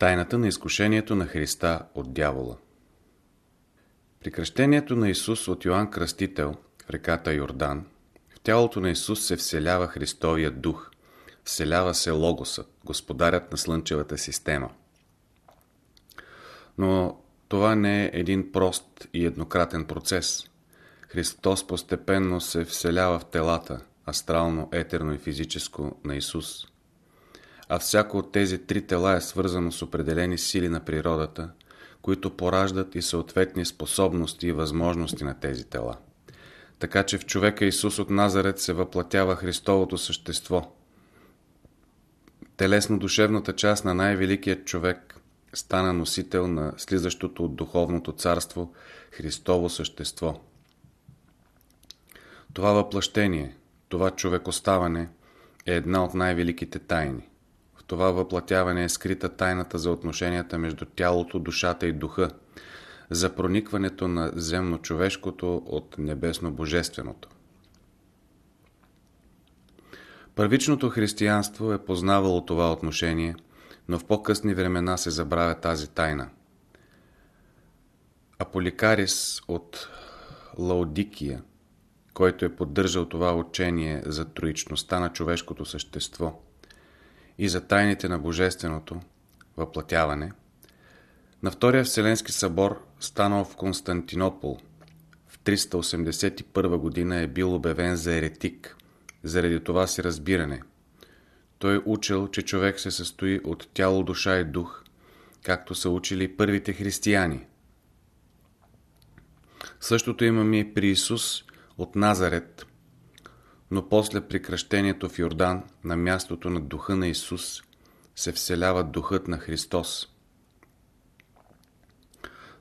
Тайната на изкушението на Христа от дявола При кръщението на Исус от Йоанн Кръстител в реката Йордан, в тялото на Исус се вселява Христовия дух, вселява се Логосът, господарят на Слънчевата система. Но това не е един прост и еднократен процес. Христос постепенно се вселява в телата, астрално, етерно и физическо, на Исус – а всяко от тези три тела е свързано с определени сили на природата, които пораждат и съответни способности и възможности на тези тела. Така че в човека Исус от Назарет се въплатява Христовото същество. Телесно-душевната част на най-великият човек стана носител на слизащото от духовното царство Христово същество. Това въплъщение, това човекоставане е една от най-великите тайни това въплатяване е скрита тайната за отношенията между тялото, душата и духа, за проникването на земно-човешкото от небесно-божественото. Първичното християнство е познавало това отношение, но в по-късни времена се забравя тази тайна. Аполикарис от Лаодикия, който е поддържал това учение за троичността на човешкото същество – и за тайните на Божественото въплатяване, на Втория Вселенски събор, станал в Константинопол, в 381 година е бил обявен за еретик, заради това си разбиране. Той учил, че човек се състои от тяло, душа и дух, както са учили първите християни. Същото имаме и при Исус от Назарет, но после при кръщението в Йордан, на мястото на духа на Исус, се вселява духът на Христос.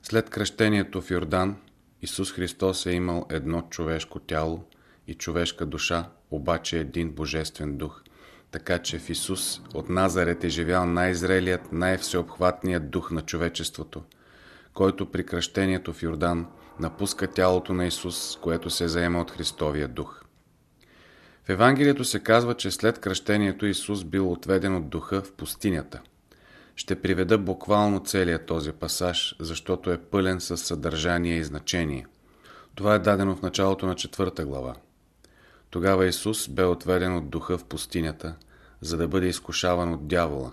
След кръщението в Йордан, Исус Христос е имал едно човешко тяло и човешка душа, обаче един божествен дух. Така че в Исус от Назарет е живял най-зрелият, най-всеобхватният дух на човечеството, който при кръщението в Йордан напуска тялото на Исус, което се заема от Христовия дух. В Евангелието се казва, че след кръщението Исус бил отведен от духа в пустинята. Ще приведа буквално целият този пасаж, защото е пълен с съдържание и значение. Това е дадено в началото на четвърта глава. Тогава Исус бе отведен от духа в пустинята, за да бъде изкушаван от дявола.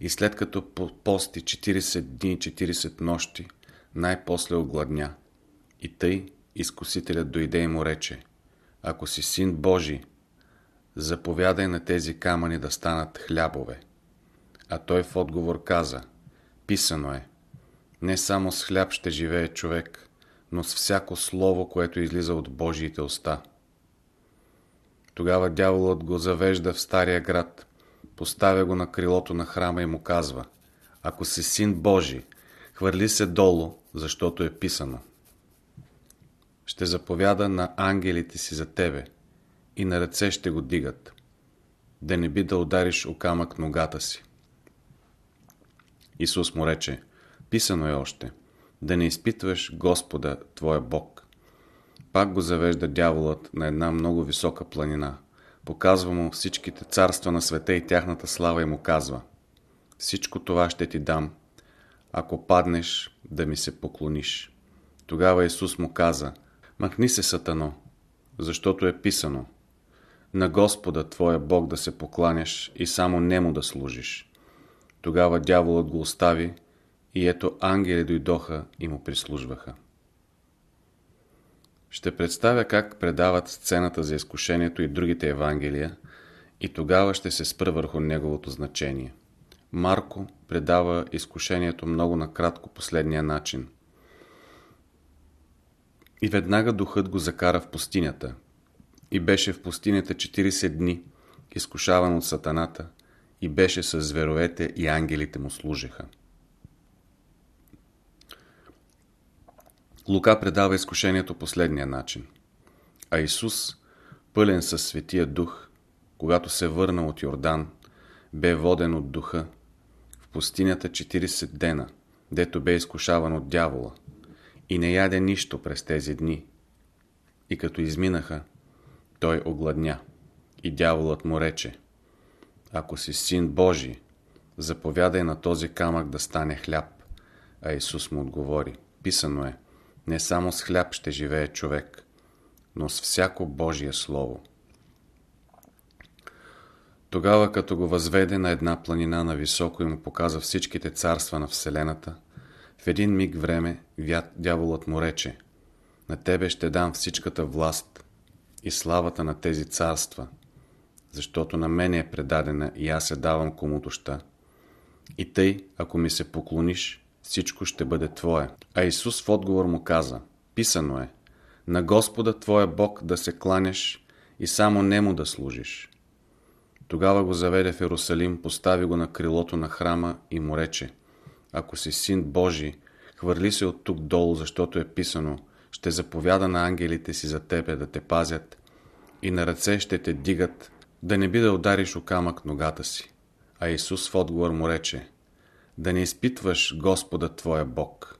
И след като пости 40 дни и 40 нощи, най-после огладня. И тъй изкусителят дойде и му рече, ако си син Божий, заповядай на тези камъни да станат хлябове. А той в отговор каза, писано е, не само с хляб ще живее човек, но с всяко слово, което излиза от Божиите уста. Тогава дяволът го завежда в стария град, поставя го на крилото на храма и му казва, ако си син Божий, хвърли се долу, защото е писано. Ще заповяда на ангелите си за тебе, и на ръце ще го дигат, да не би да удариш о камък ногата си. Исус му рече, писано е още, да не изпитваш Господа, твоя Бог. Пак го завежда дяволът на една много висока планина. Показва му всичките царства на света и тяхната слава и му казва Всичко това ще ти дам, ако паднеш да ми се поклониш. Тогава Исус му каза Махни се, Сатано, защото е писано – на Господа Твоя Бог да се покланяш и само Нему да служиш. Тогава дяволът го остави и ето ангели дойдоха и му прислужваха. Ще представя как предават сцената за изкушението и другите Евангелия и тогава ще се спра върху неговото значение. Марко предава изкушението много накратко последния начин. И веднага духът го закара в пустинята – и беше в пустинята 40 дни, изкушаван от сатаната, и беше с зверовете и ангелите му служеха. Лука предава изкушението последния начин. А Исус, пълен със Светия Дух, когато се върна от Йордан, бе воден от Духа в пустинята 40 дена, дето бе изкушаван от дявола, и не яде нищо през тези дни. И като изминаха, той огладня. И дяволът му рече, ако си син Божий, заповядай на този камък да стане хляб. А Исус му отговори, писано е, не само с хляб ще живее човек, но с всяко Божие Слово. Тогава, като го възведе на една планина на високо и му показа всичките царства на Вселената, един миг време дяволът му рече, на тебе ще дам всичката власт и славата на тези царства, защото на мене е предадена и аз се давам комутощта. И тъй, ако ми се поклониш, всичко ще бъде Твое. А Исус в отговор му каза, писано е, на Господа Твоя Бог да се кланяш и само Нему да служиш. Тогава го заведе в Иерусалим, постави го на крилото на храма и му рече, ако си син Божий, хвърли се от тук долу, защото е писано, ще заповяда на ангелите си за тебе да те пазят и на ръце ще те дигат, да не би да удариш о камък ногата си. А Исус в отговор му рече, да не изпитваш Господа Твоя Бог.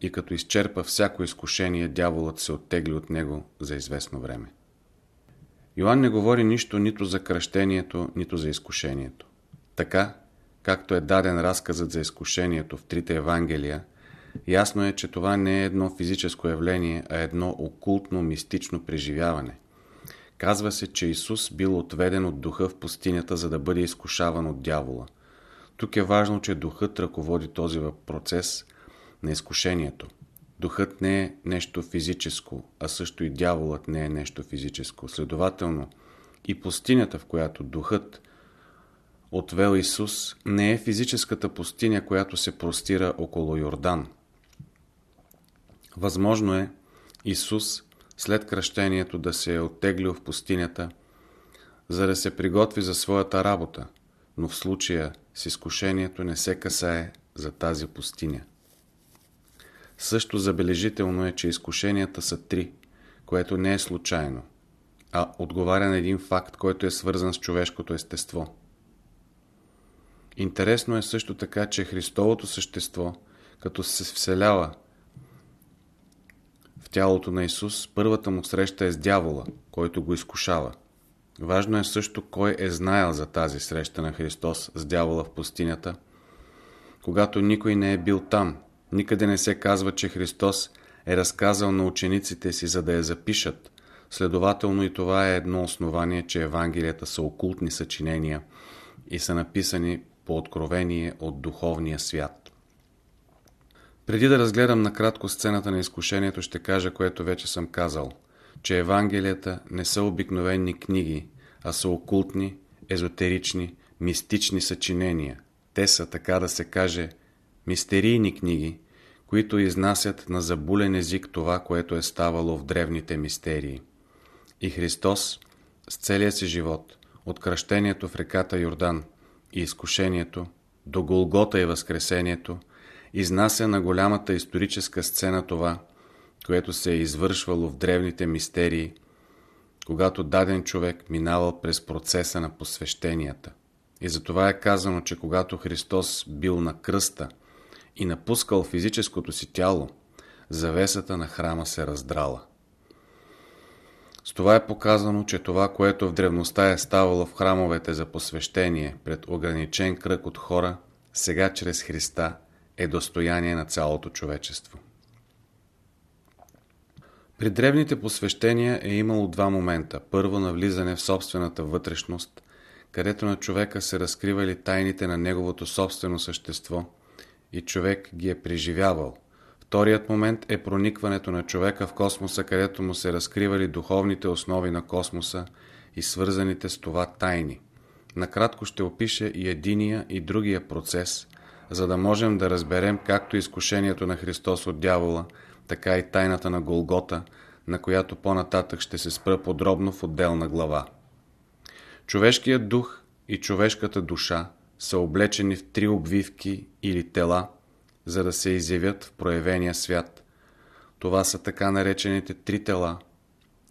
И като изчерпа всяко изкушение, дяволът се оттегли от него за известно време. Йоанн не говори нищо нито за кръщението, нито за изкушението. Така, както е даден разказът за изкушението в трите Евангелия, ясно е, че това не е едно физическо явление, а едно окултно, мистично преживяване. Казва се, че Исус бил отведен от духа в пустинята, за да бъде изкушаван от дявола. Тук е важно, че духът ръководи този процес на изкушението. Духът не е нещо физическо, а също и дяволът не е нещо физическо. Следователно, и пустинята, в която духът отвел Исус, не е физическата пустиня, която се простира около Йордан. Възможно е Исус след кръщението да се е оттеглил в пустинята, за да се приготви за своята работа, но в случая с изкушението не се касае за тази пустиня. Също забележително е, че изкушенията са три, което не е случайно, а отговаря на един факт, който е свързан с човешкото естество. Интересно е също така, че Христовото същество, като се вселява в тялото на Исус, първата му среща е с дявола, който го изкушава. Важно е също кой е знаел за тази среща на Христос с дявола в пустинята, когато никой не е бил там. Никъде не се казва, че Христос е разказал на учениците си, за да я запишат. Следователно и това е едно основание, че Евангелията са окултни съчинения и са написани по откровение от духовния свят. Преди да разгледам накратко сцената на изкушението, ще кажа, което вече съм казал, че Евангелията не са обикновени книги, а са окултни, езотерични, мистични съчинения. Те са, така да се каже, мистерийни книги, които изнасят на забулен език това, което е ставало в древните мистерии. И Христос с целия си живот, от кръщението в реката Йордан и изкушението, до Голгота и Възкресението, изнася на голямата историческа сцена това, което се е извършвало в древните мистерии, когато даден човек минавал през процеса на посвещенията. И затова е казано, че когато Христос бил на кръста и напускал физическото си тяло, завесата на храма се раздрала. С това е показано, че това, което в древността е ставало в храмовете за посвещение пред ограничен кръг от хора, сега чрез Христа е достояние на цялото човечество. При древните посвещения е имало два момента. Първо на влизане в собствената вътрешност, където на човека се разкривали тайните на неговото собствено същество и човек ги е преживявал. Вторият момент е проникването на човека в космоса, където му се разкривали духовните основи на космоса и свързаните с това тайни. Накратко ще опиша и единия и другия процес, за да можем да разберем както изкушението на Христос от дявола, така и тайната на Голгота, на която по-нататък ще се спра подробно в отделна глава. Човешкият дух и човешката душа са облечени в три обвивки или тела, за да се изявят в проявения свят. Това са така наречените три тела,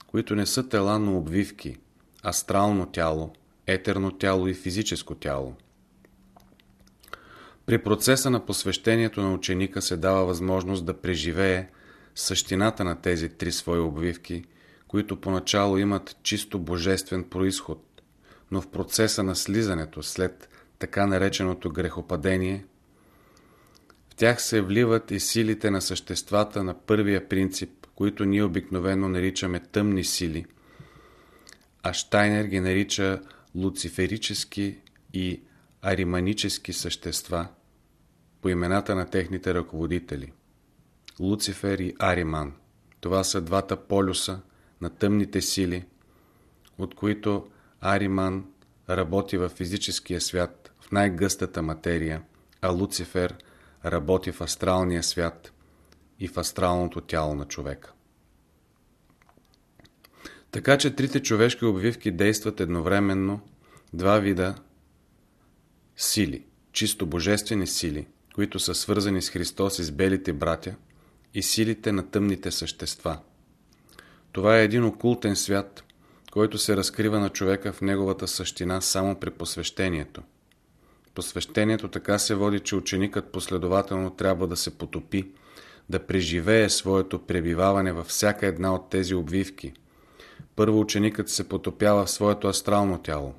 които не са тела на обвивки, астрално тяло, етерно тяло и физическо тяло. При процеса на посвещението на ученика се дава възможност да преживее същината на тези три свои обвивки, които поначало имат чисто божествен происход, но в процеса на слизането след така нареченото грехопадение, тях се вливат и силите на съществата на първия принцип, които ние обикновено наричаме тъмни сили, а Штайнер ги нарича луциферически и ариманически същества по имената на техните ръководители. Луцифер и Ариман. Това са двата полюса на тъмните сили, от които Ариман работи в физическия свят, в най-гъстата материя, а Луцифер работи в астралния свят и в астралното тяло на човека. Така че трите човешки обвивки действат едновременно два вида сили, чисто божествени сили, които са свързани с Христос и с белите братя, и силите на тъмните същества. Това е един окултен свят, който се разкрива на човека в неговата същина само при посвещението. Посвещението така се води, че ученикът последователно трябва да се потопи, да преживее своето пребиваване във всяка една от тези обвивки. Първо ученикът се потопява в своето астрално тяло.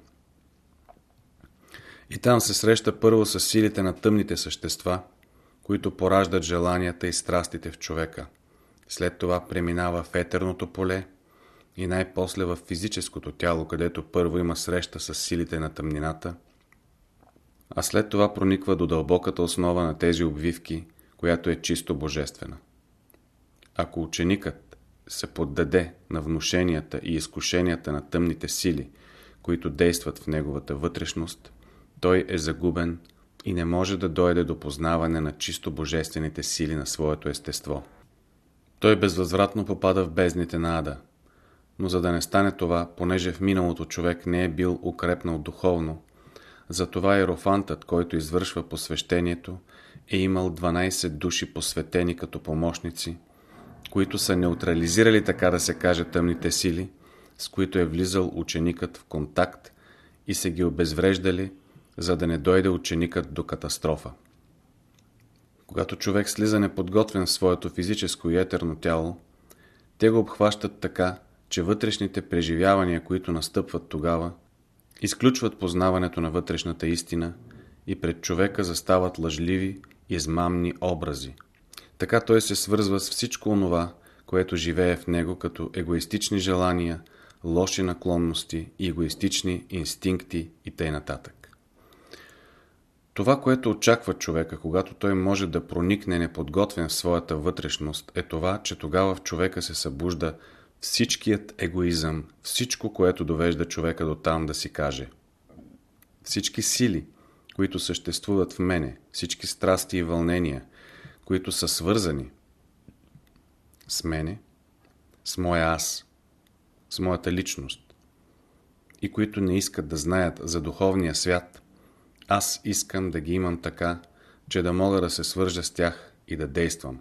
И там се среща първо с силите на тъмните същества, които пораждат желанията и страстите в човека. След това преминава в етерното поле и най-после в физическото тяло, където първо има среща с силите на тъмнината, а след това прониква до дълбоката основа на тези обвивки, която е чисто божествена. Ако ученикът се поддаде на внушенията и изкушенията на тъмните сили, които действат в неговата вътрешност, той е загубен и не може да дойде до познаване на чисто божествените сили на своето естество. Той безвъзвратно попада в бездните на ада. Но за да не стане това, понеже в миналото човек не е бил укрепнал духовно, затова ерофантът, който извършва посвещението, е имал 12 души посветени като помощници, които са неутрализирали, така да се каже, тъмните сили, с които е влизал ученикът в контакт и се ги обезвреждали за да не дойде ученикът до катастрофа. Когато човек слиза неподготвен в своето физическо и етерно тяло, те го обхващат така, че вътрешните преживявания, които настъпват тогава, изключват познаването на вътрешната истина и пред човека застават лъжливи, измамни образи. Така той се свързва с всичко онова, което живее в него като егоистични желания, лоши наклонности егоистични инстинкти и т.н. Това, което очаква човека, когато той може да проникне неподготвен в своята вътрешност, е това, че тогава в човека се събужда всичкият егоизъм, всичко, което довежда човека до там да си каже. Всички сили, които съществуват в мене, всички страсти и вълнения, които са свързани с мене, с моя аз, с моята личност и които не искат да знаят за духовния свят – аз искам да ги имам така, че да мога да се свържа с тях и да действам.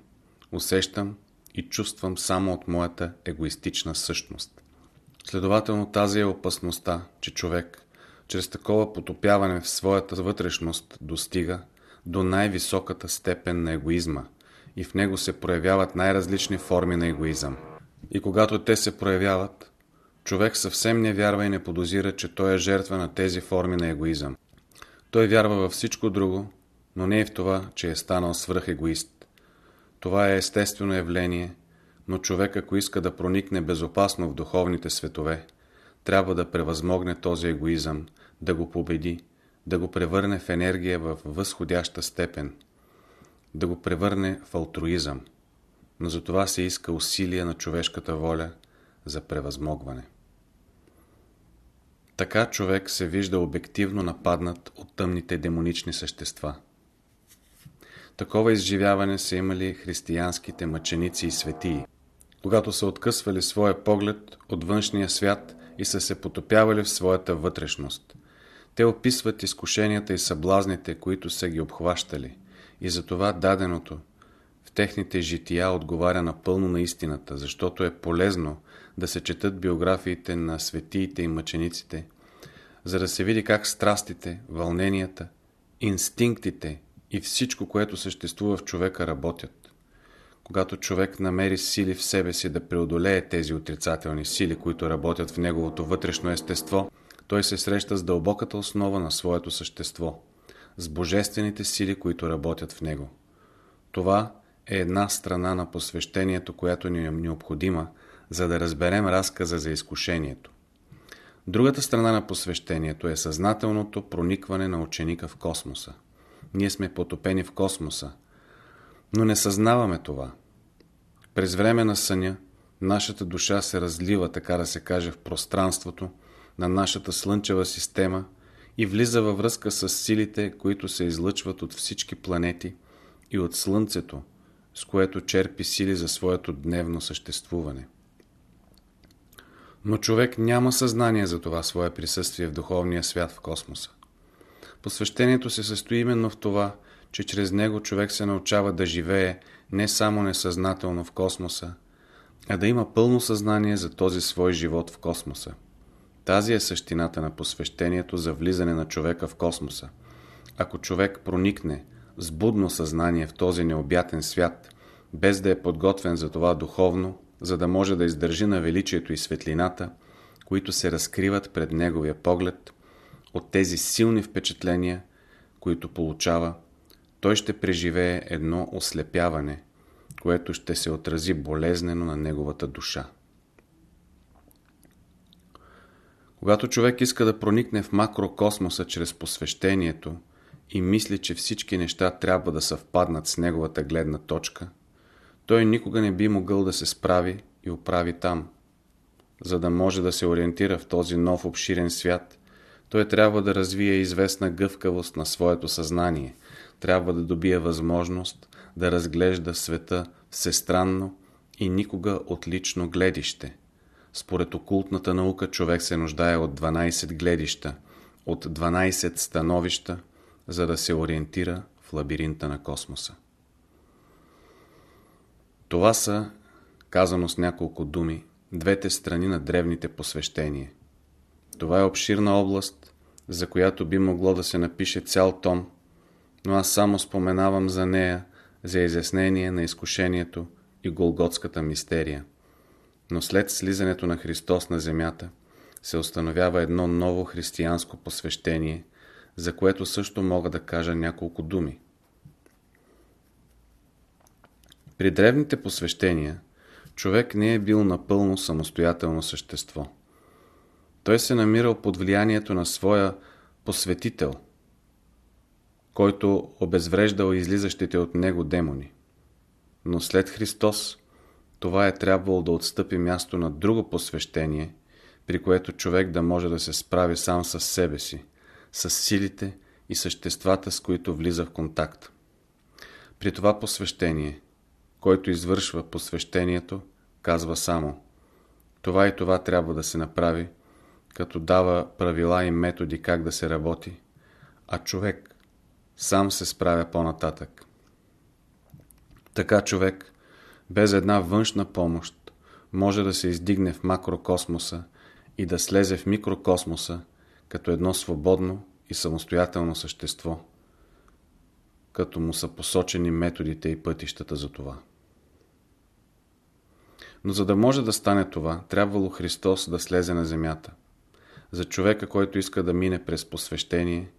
Усещам и чувствам само от моята егоистична същност. Следователно тази е опасността, че човек, чрез такова потопяване в своята вътрешност, достига до най-високата степен на егоизма и в него се проявяват най-различни форми на егоизъм. И когато те се проявяват, човек съвсем не вярва и не подозира, че той е жертва на тези форми на егоизъм. Той вярва във всичко друго, но не е в това, че е станал свръхегоист. Това е естествено явление, но човек, ако иска да проникне безопасно в духовните светове, трябва да превъзмогне този егоизъм, да го победи, да го превърне в енергия в възходяща степен, да го превърне в алтруизъм. Но за това се иска усилие на човешката воля за превъзмогване. Така човек се вижда обективно нападнат от тъмните демонични същества. Такова изживяване са имали християнските мъченици и светии, когато са откъсвали своя поглед от външния свят и са се потопявали в своята вътрешност. Те описват изкушенията и съблазните, които са ги обхващали, и затова даденото в техните жития отговаря напълно на истината, защото е полезно да се четат биографиите на светиите и мъчениците, за да се види как страстите, вълненията, инстинктите и всичко, което съществува в човека, работят. Когато човек намери сили в себе си да преодолее тези отрицателни сили, които работят в неговото вътрешно естество, той се среща с дълбоката основа на своето същество – с божествените сили, които работят в него. Това е една страна на посвещението, която ни е необходима, за да разберем разказа за изкушението. Другата страна на посвещението е съзнателното проникване на ученика в космоса. Ние сме потопени в космоса, но не съзнаваме това. През време на съня нашата душа се разлива, така да се каже, в пространството на нашата слънчева система и влиза във връзка с силите, които се излъчват от всички планети и от Слънцето, с което черпи сили за своето дневно съществуване. Но човек няма съзнание за това свое присъствие в духовния свят в космоса. Посвещението се състои именно в това, че чрез него човек се научава да живее не само несъзнателно в космоса, а да има пълно съзнание за този свой живот в космоса. Тази е същината на посвещението за влизане на човека в космоса. Ако човек проникне с будно съзнание в този необятен свят, без да е подготвен за това духовно, за да може да издържи на величието и светлината, които се разкриват пред неговия поглед, от тези силни впечатления, които получава, той ще преживее едно ослепяване, което ще се отрази болезнено на неговата душа. Когато човек иска да проникне в макрокосмоса чрез посвещението и мисли, че всички неща трябва да съвпаднат с неговата гледна точка, той никога не би могъл да се справи и оправи там. За да може да се ориентира в този нов обширен свят, той трябва да развие известна гъвкавост на своето съзнание, трябва да добие възможност да разглежда света всестранно и никога от лично гледище. Според окултната наука човек се нуждае от 12 гледища, от 12 становища, за да се ориентира в лабиринта на космоса. Това са, казано с няколко думи, двете страни на древните посвещения. Това е обширна област, за която би могло да се напише цял том, но аз само споменавам за нея, за изяснение на изкушението и голготската мистерия. Но след слизането на Христос на земята се установява едно ново християнско посвещение, за което също мога да кажа няколко думи. При древните посвещения човек не е бил напълно самостоятелно същество. Той се намирал под влиянието на своя посветител, който обезвреждал излизащите от него демони. Но след Христос това е трябвало да отстъпи място на друго посвещение, при което човек да може да се справи сам с себе си, с силите и съществата, с които влиза в контакт. При това посвещение, който извършва посвещението, казва само това и това трябва да се направи, като дава правила и методи как да се работи, а човек сам се справя по-нататък. Така човек без една външна помощ може да се издигне в макрокосмоса и да слезе в микрокосмоса като едно свободно и самостоятелно същество, като му са посочени методите и пътищата за това. Но за да може да стане това, трябвало Христос да слезе на земята. За човека, който иска да мине през посвещение,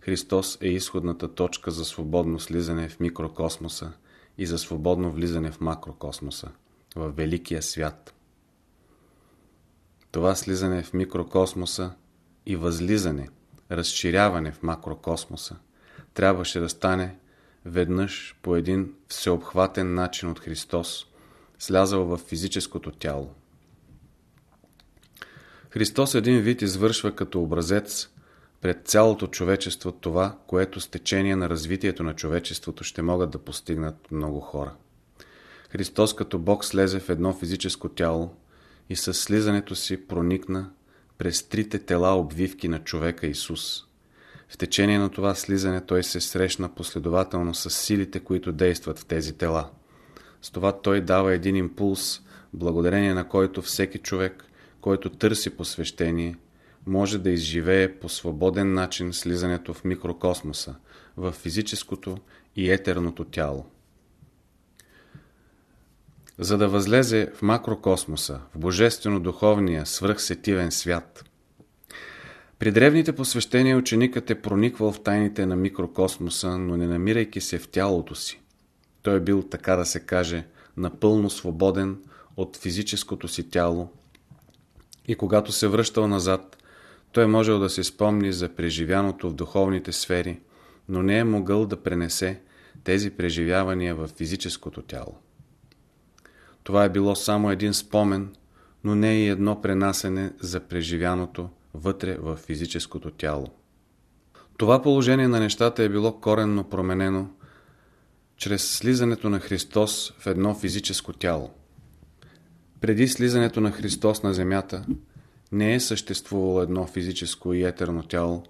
Христос е изходната точка за свободно слизане в микрокосмоса – и за свободно влизане в макрокосмоса, в великия свят. Това слизане в микрокосмоса и възлизане, разширяване в макрокосмоса трябваше да стане веднъж по един всеобхватен начин от Христос, слязал в физическото тяло. Христос един вид извършва като образец пред цялото човечество това, което с течение на развитието на човечеството ще могат да постигнат много хора. Христос като Бог слезе в едно физическо тяло и със слизането си проникна през трите тела обвивки на човека Исус. В течение на това слизане той се срещна последователно с силите, които действат в тези тела. С това той дава един импулс, благодарение на който всеки човек, който търси посвещение, може да изживее по свободен начин слизането в микрокосмоса, в физическото и етерното тяло. За да възлезе в макрокосмоса, в божествено-духовния свръхсетивен свят, При древните посвещения ученикът е прониквал в тайните на микрокосмоса, но не намирайки се в тялото си. Той е бил, така да се каже, напълно свободен от физическото си тяло и когато се връщал назад, той можел да се спомни за преживяното в духовните сфери, но не е могъл да пренесе тези преживявания в физическото тяло. Това е било само един спомен, но не и едно пренасене за преживяното вътре в физическото тяло. Това положение на нещата е било коренно променено чрез слизането на Христос в едно физическо тяло. Преди слизането на Христос на земята не е съществувало едно физическо и етерно тяло,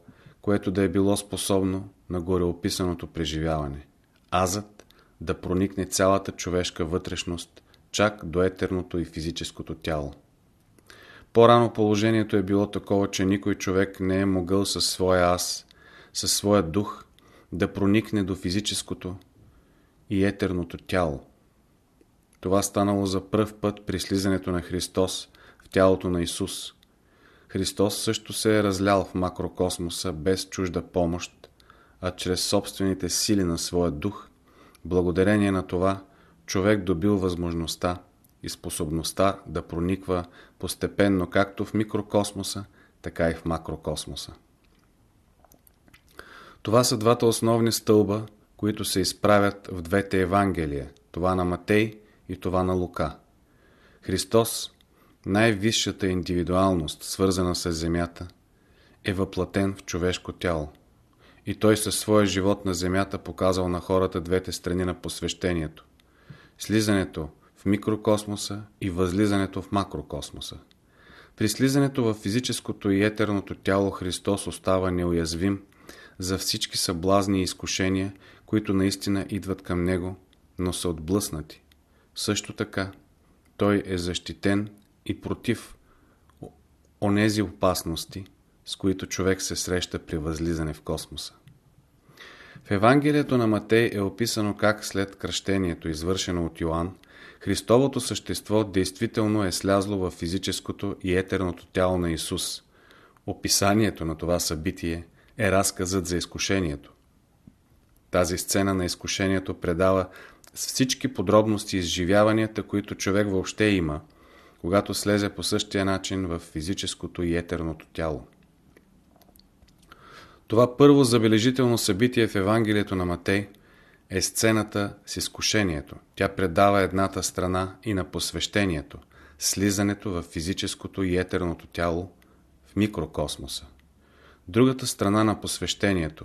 което да е било способно на гореописаното преживяване. Азът да проникне цялата човешка вътрешност, чак до етерното и физическото тяло. По-рано положението е било такова, че никой човек не е могъл със своя аз, със своя дух да проникне до физическото и етерното тяло. Това станало за пръв път при слизането на Христос в тялото на Исус. Христос също се е разлял в макрокосмоса без чужда помощ, а чрез собствените сили на своя дух, благодарение на това, човек добил възможността и способността да прониква постепенно както в микрокосмоса, така и в макрокосмоса. Това са двата основни стълба, които се изправят в двете Евангелия, това на Матей и това на Лука. Христос, най-висшата индивидуалност, свързана с земята, е въплатен в човешко тяло. И той със своя живот на земята показал на хората двете страни на посвещението. Слизането в микрокосмоса и възлизането в макрокосмоса. При слизането в физическото и етерното тяло Христос остава неуязвим за всички съблазни и изкушения, които наистина идват към Него, но са отблъснати. Също така, Той е защитен и против онези опасности, с които човек се среща при възлизане в космоса. В Евангелието на Матей е описано как след кръщението, извършено от Йоанн, Христовото същество действително е слязло в физическото и етерното тяло на Исус. Описанието на това събитие е разказът за изкушението. Тази сцена на изкушението предава с всички подробности изживяванията, които човек въобще има, когато слезе по същия начин в физическото и етерното тяло. Това първо забележително събитие в Евангелието на Матей е сцената с изкушението. Тя предава едната страна и на посвещението, слизането в физическото и етерното тяло в микрокосмоса. Другата страна на посвещението,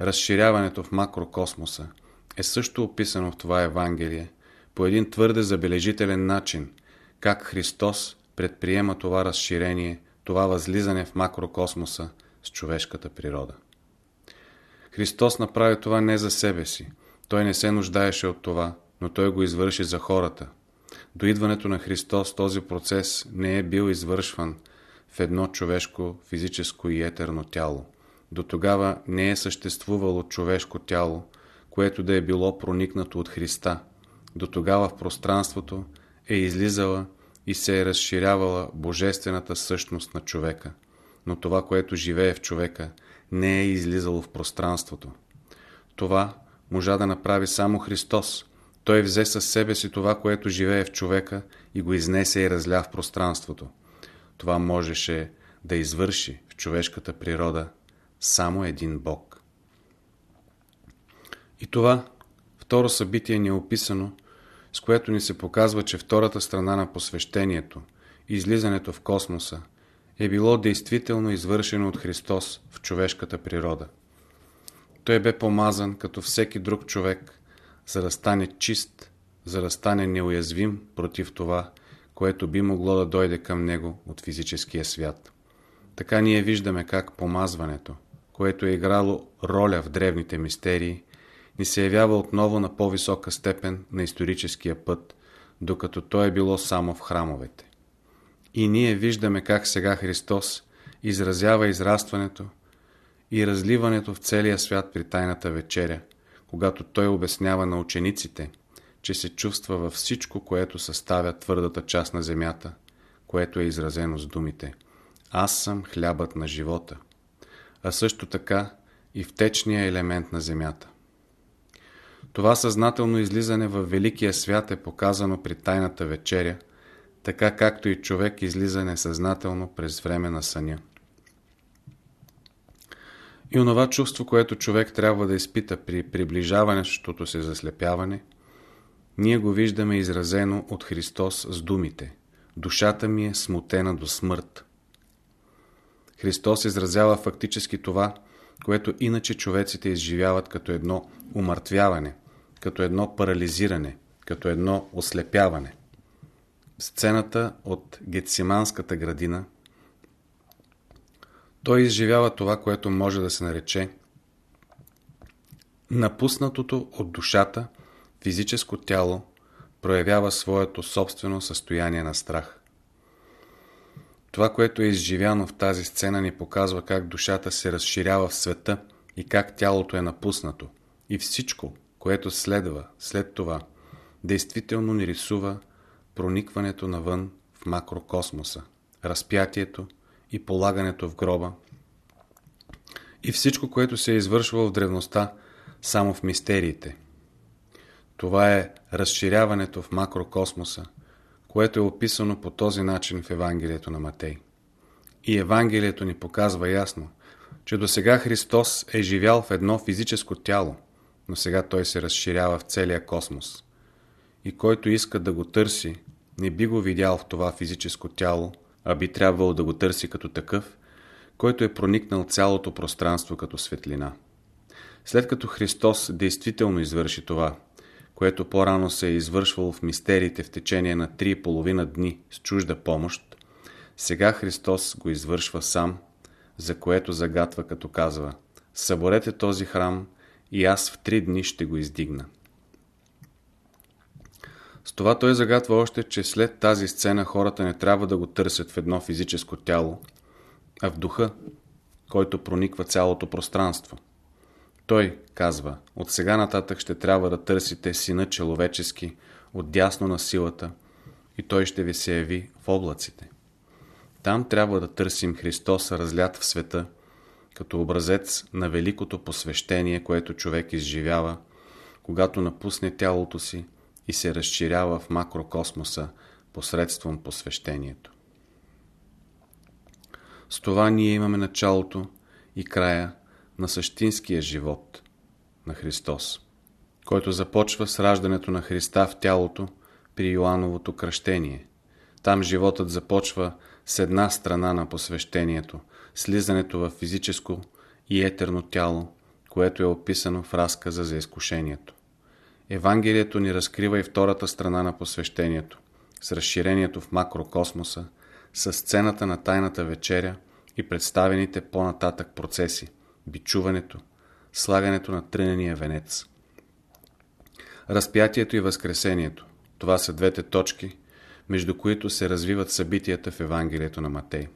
разширяването в макрокосмоса, е също описано в това Евангелие по един твърде забележителен начин, как Христос предприема това разширение, това възлизане в макрокосмоса с човешката природа. Христос направи това не за себе си. Той не се нуждаеше от това, но Той го извърши за хората. До идването на Христос този процес не е бил извършван в едно човешко, физическо и етерно тяло. До тогава не е съществувало човешко тяло, което да е било проникнато от Христа. До тогава в пространството е излизала и се е разширявала божествената същност на човека. Но това, което живее в човека, не е излизало в пространството. Това можа да направи само Христос. Той взе със себе си това, което живее в човека и го изнесе и разля в пространството. Това можеше да извърши в човешката природа само един Бог. И това второ събитие ни е описано, с което ни се показва, че втората страна на посвещението, излизането в космоса, е било действително извършено от Христос в човешката природа. Той бе помазан като всеки друг човек, за да стане чист, за да стане неуязвим против това, което би могло да дойде към него от физическия свят. Така ние виждаме как помазването, което е играло роля в древните мистерии, ни се явява отново на по-висока степен на историческия път, докато то е било само в храмовете. И ние виждаме как сега Христос изразява израстването и разливането в целия свят при Тайната вечеря, когато Той обяснява на учениците, че се чувства във всичко, което съставя твърдата част на земята, което е изразено с думите Аз съм хлябът на живота, а също така и в течния елемент на земята. Това съзнателно излизане в великия свят е показано при тайната вечеря, така както и човек излиза несъзнателно през време на съня. И онова чувство, което човек трябва да изпита при приближаването се заслепяване, ние го виждаме изразено от Христос с думите «Душата ми е смутена до смърт». Христос изразява фактически това, което иначе човеците изживяват като едно умъртвяване, като едно парализиране, като едно ослепяване. Сцената от Гетсиманската градина той изживява това, което може да се нарече напуснатото от душата физическо тяло проявява своето собствено състояние на страх. Това, което е изживяно в тази сцена, ни показва как душата се разширява в света и как тялото е напуснато. И всичко, което следва след това, действително ни рисува проникването навън в макрокосмоса, разпятието и полагането в гроба и всичко, което се е извършвало в древността само в мистериите. Това е разширяването в макрокосмоса, което е описано по този начин в Евангелието на Матей. И Евангелието ни показва ясно, че до сега Христос е живял в едно физическо тяло, но сега Той се разширява в целия космос. И който иска да го търси, не би го видял в това физическо тяло, а би трябвало да го търси като такъв, който е проникнал цялото пространство като светлина. След като Христос действително извърши това, което по-рано се е извършвало в мистериите в течение на три и половина дни с чужда помощ, сега Христос го извършва сам, за което загатва като казва Съборете този храм и аз в три дни ще го издигна. С това той загатва още, че след тази сцена хората не трябва да го търсят в едно физическо тяло, а в духа, който прониква цялото пространство. Той казва, от сега нататък ще трябва да търсите сина човечески, отдясно на силата, и той ще ви се яви в облаците. Там трябва да търсим Христос разлят в света, като образец на великото посвещение, което човек изживява, когато напусне тялото си и се разширява в макрокосмоса посредством посвещението. С това ние имаме началото и края на същинския живот на Христос, който започва с раждането на Христа в тялото при Йоановото кръщение. Там животът започва с една страна на посвещението, слизането в физическо и етерно тяло, което е описано в разказа за изкушението. Евангелието ни разкрива и втората страна на посвещението, с разширението в макрокосмоса, с сцената на Тайната вечеря и представените по-нататък процеси, бичуването, слагането на трънения венец. Разпятието и Възкресението – това са двете точки, между които се развиват събитията в Евангелието на Матей.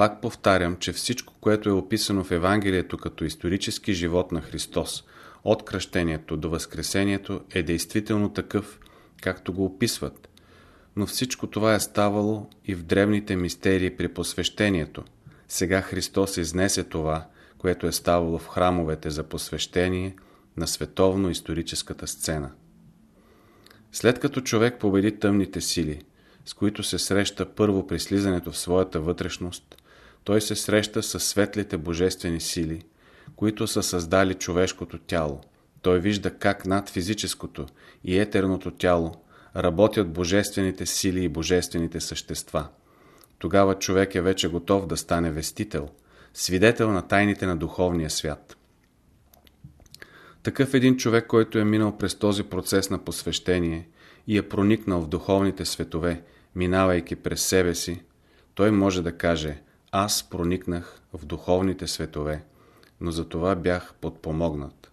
Пак повтарям, че всичко, което е описано в Евангелието като исторически живот на Христос, от кръщението до Възкресението е действително такъв, както го описват, но всичко това е ставало и в древните мистерии при посвещението. Сега Христос изнесе това, което е ставало в храмовете за посвещение на световно-историческата сцена. След като човек победи тъмните сили, с които се среща първо при слизането в своята вътрешност, той се среща с светлите божествени сили, които са създали човешкото тяло. Той вижда как над физическото и етерното тяло работят божествените сили и божествените същества. Тогава човек е вече готов да стане вестител, свидетел на тайните на духовния свят. Такъв един човек, който е минал през този процес на посвещение и е проникнал в духовните светове, минавайки през себе си, той може да каже «Аз проникнах в духовните светове, но за това бях подпомогнат».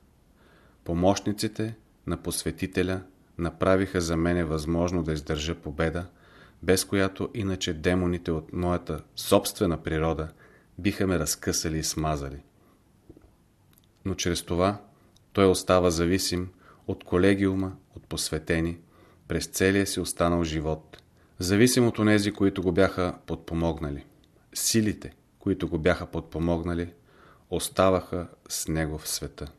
Помощниците на посветителя – направиха за мене възможно да издържа победа, без която иначе демоните от моята собствена природа биха ме разкъсали и смазали. Но чрез това той остава зависим от колегиума, от посветени, през целия си останал живот, зависим от онези, които го бяха подпомогнали. Силите, които го бяха подпомогнали, оставаха с него в света.